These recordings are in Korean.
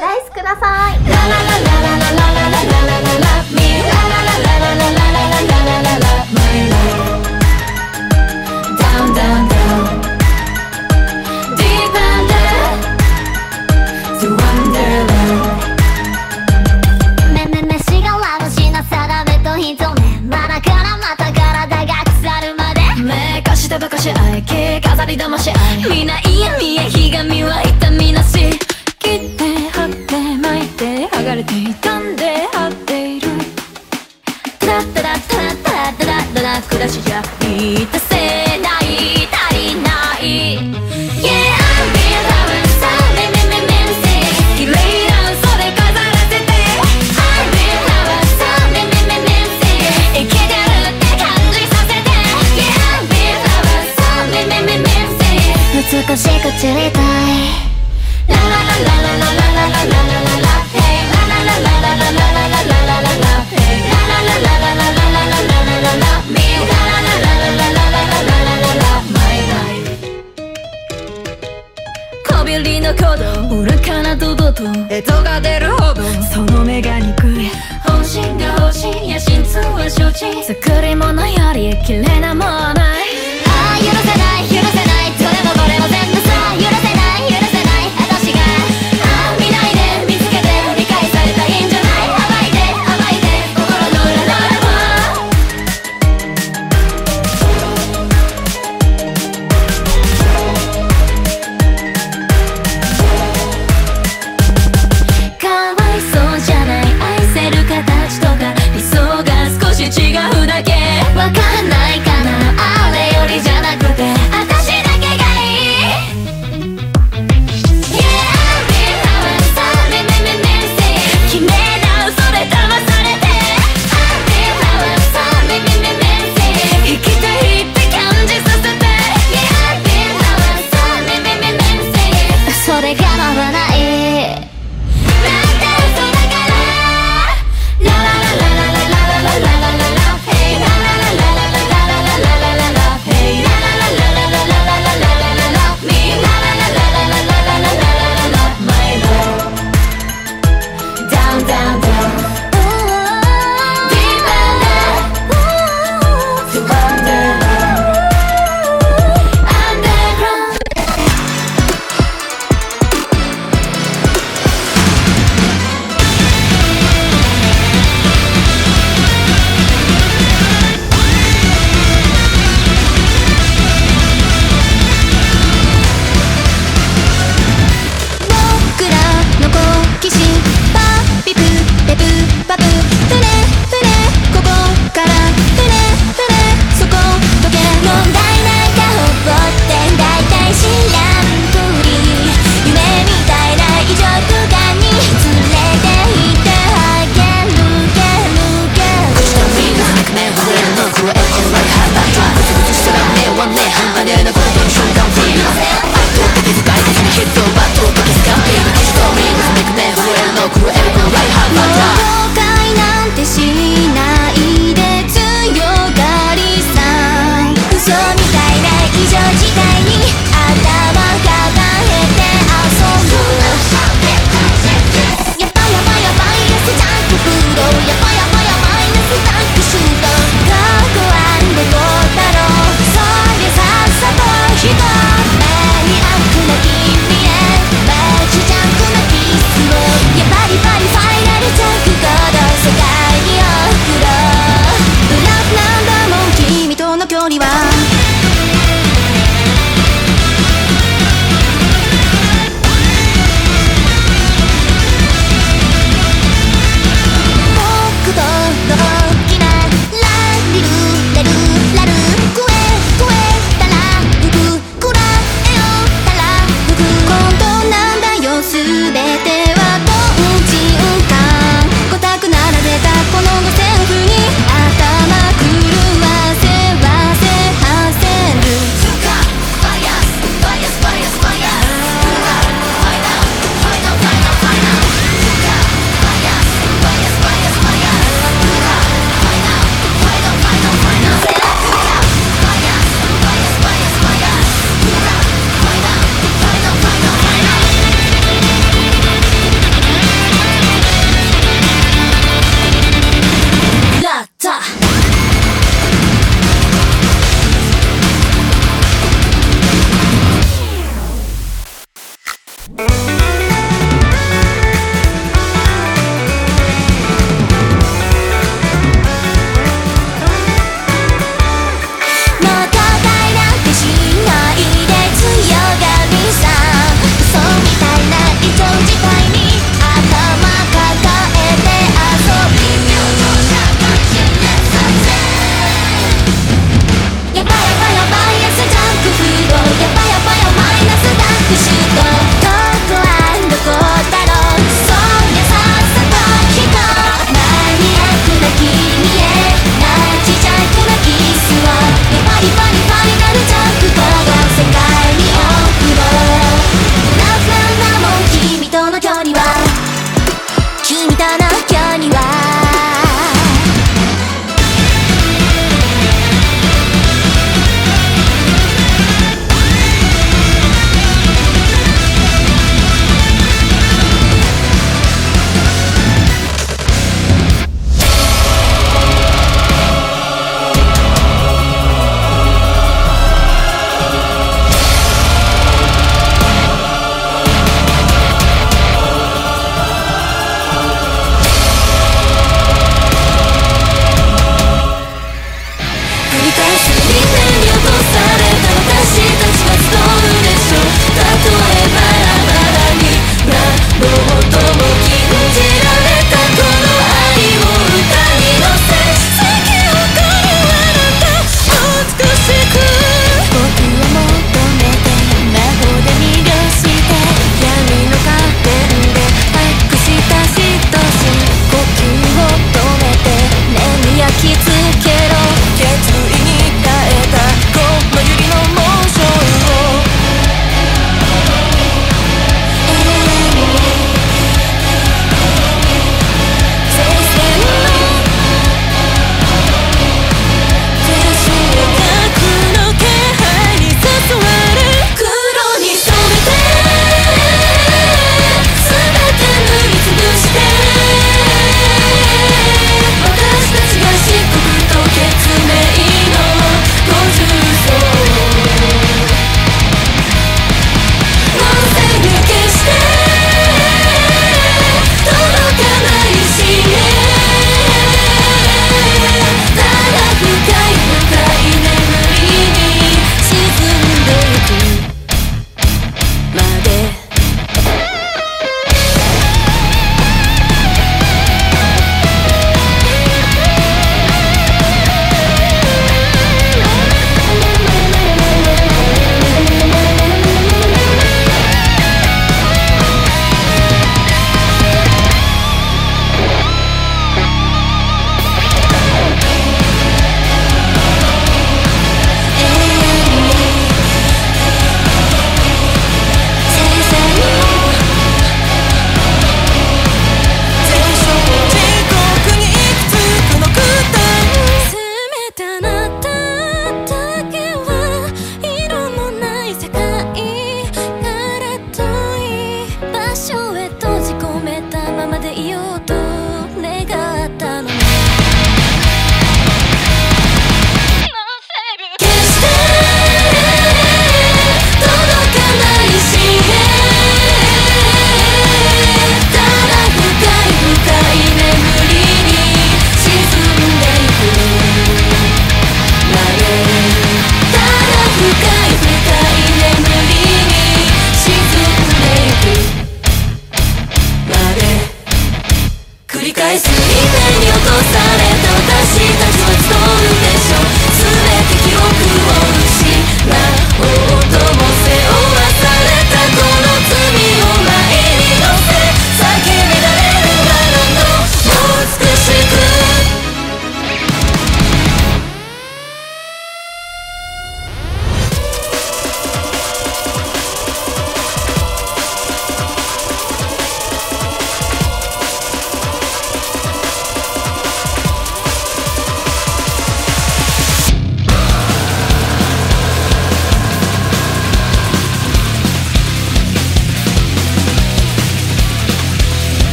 ライスくださいみんな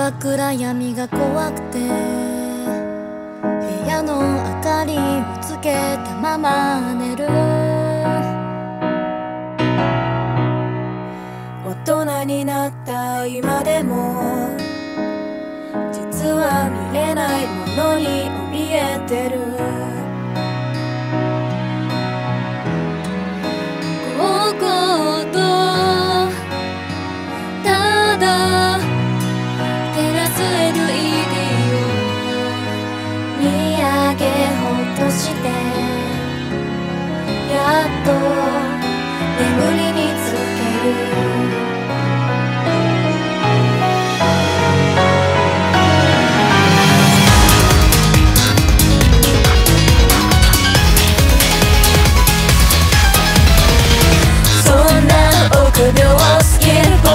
は暗闇が怖くて部屋の明かりをつけたまま寝る。大人になった今でも実は見れないものに怯えてる。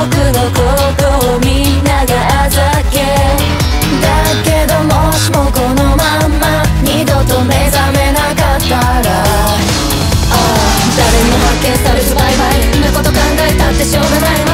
僕のことをみんながあざけだけどもしもこのまま二度と目覚めなかったらああ誰にも発見されずバイバイ。んなこと考えたってしょうがない。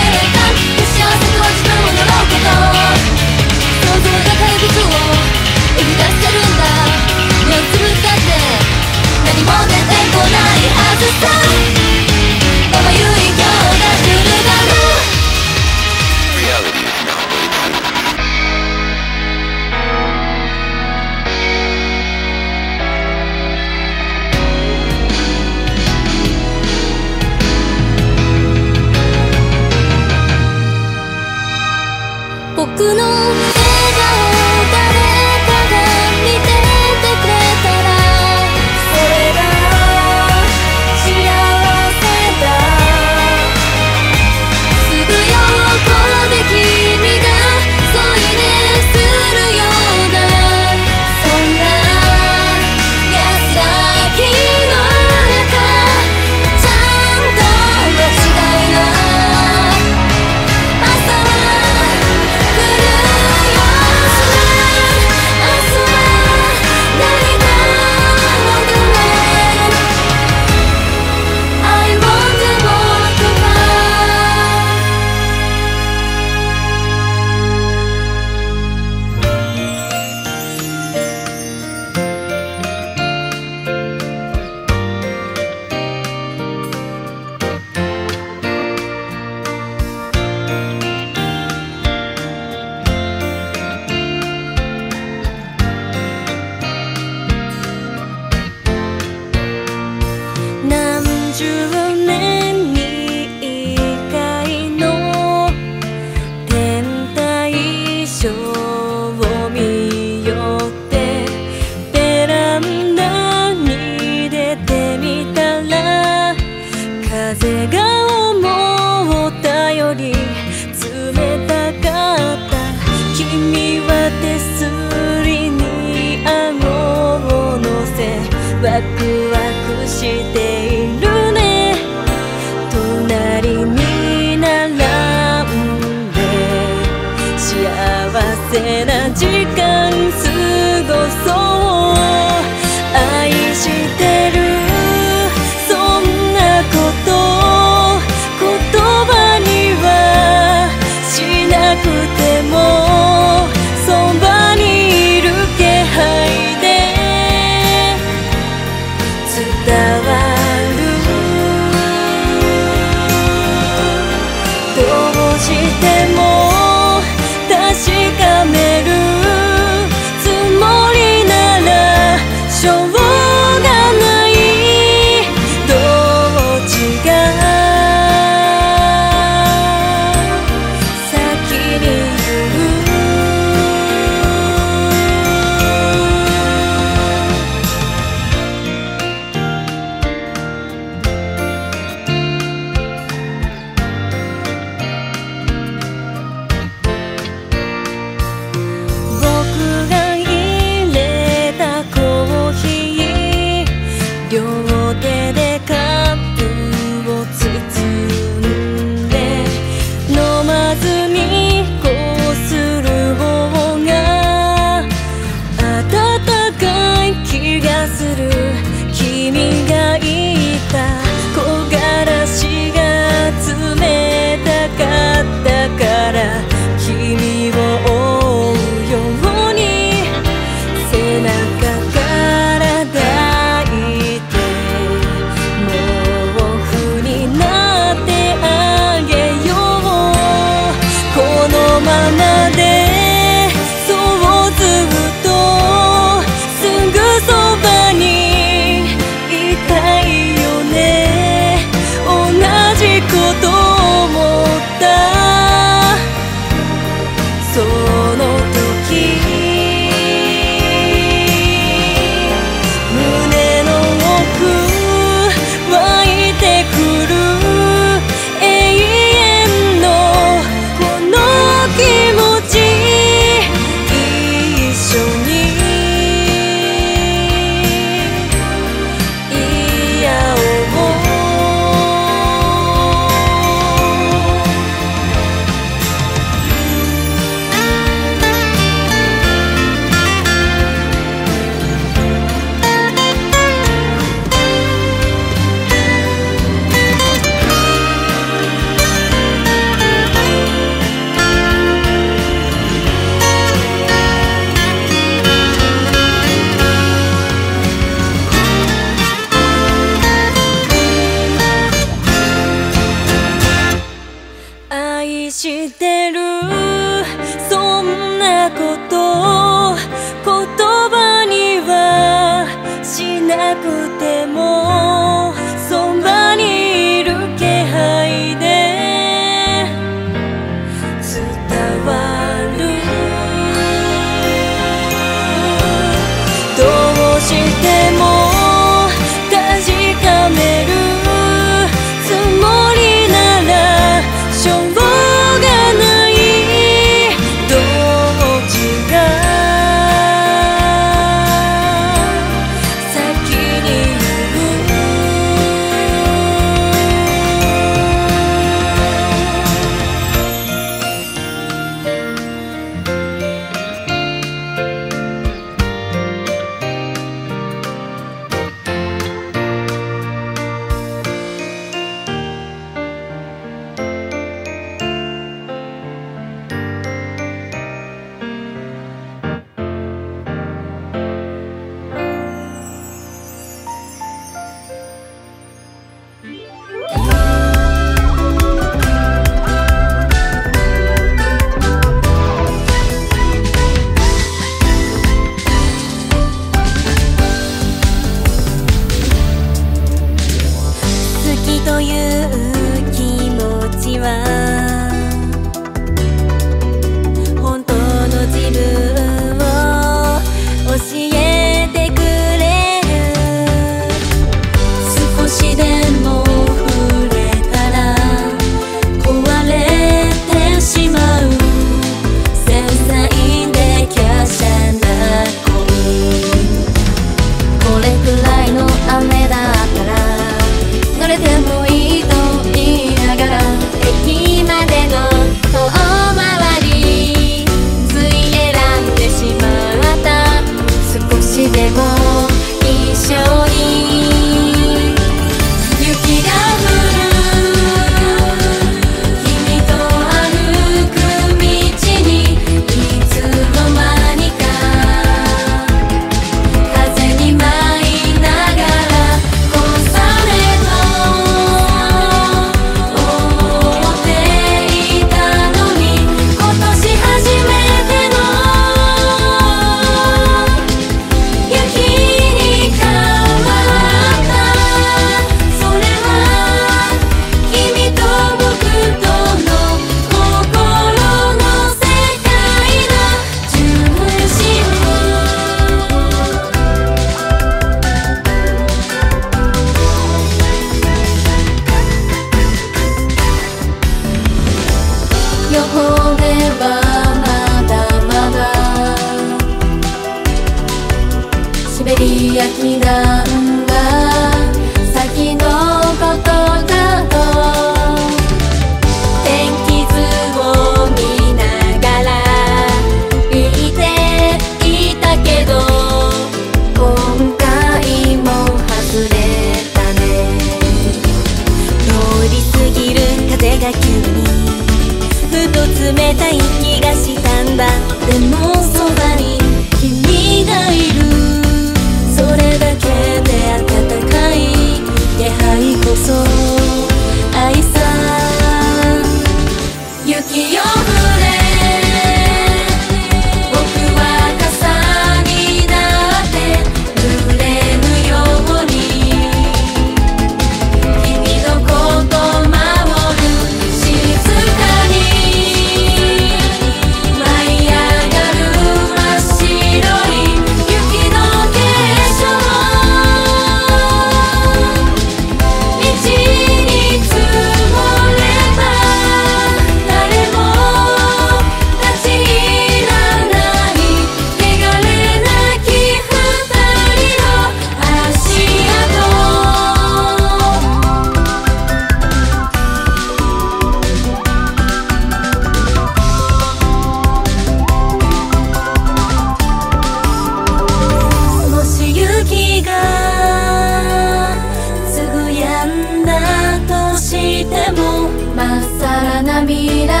caminar.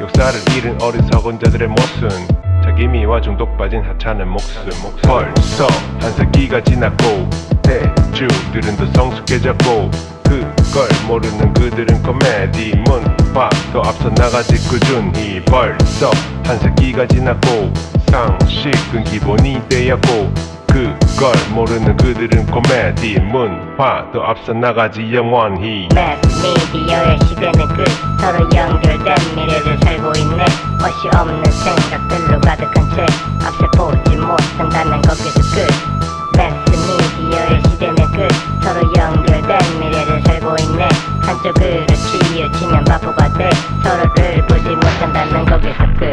역사를 잃은 어리석은 자들의 모습 자기미와 중독 빠진 하찮은 목숨. 벌써 한 세기가 지났고 대중들은 더 성숙해졌고 그걸 모르는 그들은 코미디 문화 더 앞서 나가지 꾸준히. 벌써 한 세기가 지났고 상식은 기본이 되었고 그걸 모르는 그들은 코미디 문화 더 앞서 나가지 영원히. 매스 미디어의 시대는 끝 서로 연결된 미래를 살고 있네. 멋이 없는 생각들로 가득한 채 앞서 보지 못한다면 거기서 끝 매스 미디어의 시대는 끝 서로 연결된 미래를 살고 있네. 한쪽으로 치우치면 바보가 돼. 서로를 보지 못한다면 거기서 끝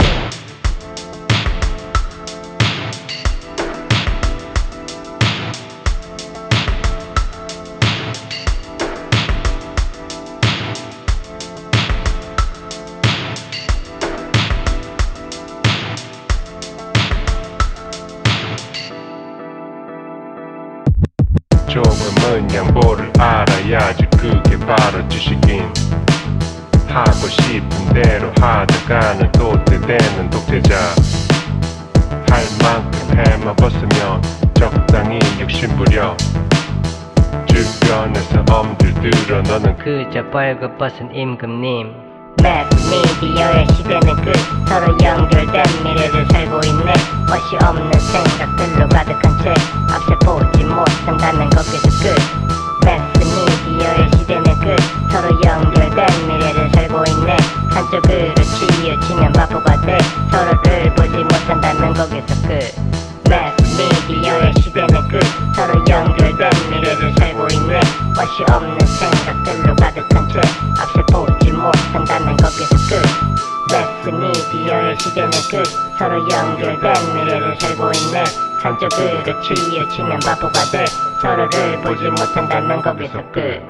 지식인 하고 싶은 대로 하다가는 도태되는 독재자 할 만큼 해먹었으면 적당히 욕심부려 주변에서 엄들 들어 너는 그저 벌거벗은 임금님. 매스 미디어의 시대는 끝 서로 연결된 미래를 살고 있네. 멋이 없는 생각들로 가득한 채 앞서 보지 못한다면 거기서 끝 매스 미디어의 시대는 끝 서로 연결된 미래를 살고 있네. 한쪽으로 치우치면 바보가 돼. 서로를 보지 못한다면 거기서 끝 매스 미디어의 시대는 끝 서로 연결된 미래를 살고 있네. 멋이 없는 생각들로 가득한 채 앞서 보지 못한다면 거기서 끝 매스 미디어의 시대는 끝 서로 연결된 미래를 살고 있네. 한쪽으로 치우치면 바보가 돼. 서로를 보지 못한다면 거기서 끝